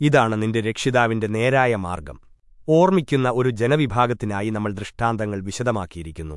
ഇതാണ് നിന്റെ രക്ഷിതാവിന്റെ നേരായ മാർഗം ഓർമ്മിക്കുന്ന ഒരു ജനവിഭാഗത്തിനായി നമ്മൾ ദൃഷ്ടാന്തങ്ങൾ വിശദമാക്കിയിരിക്കുന്നു.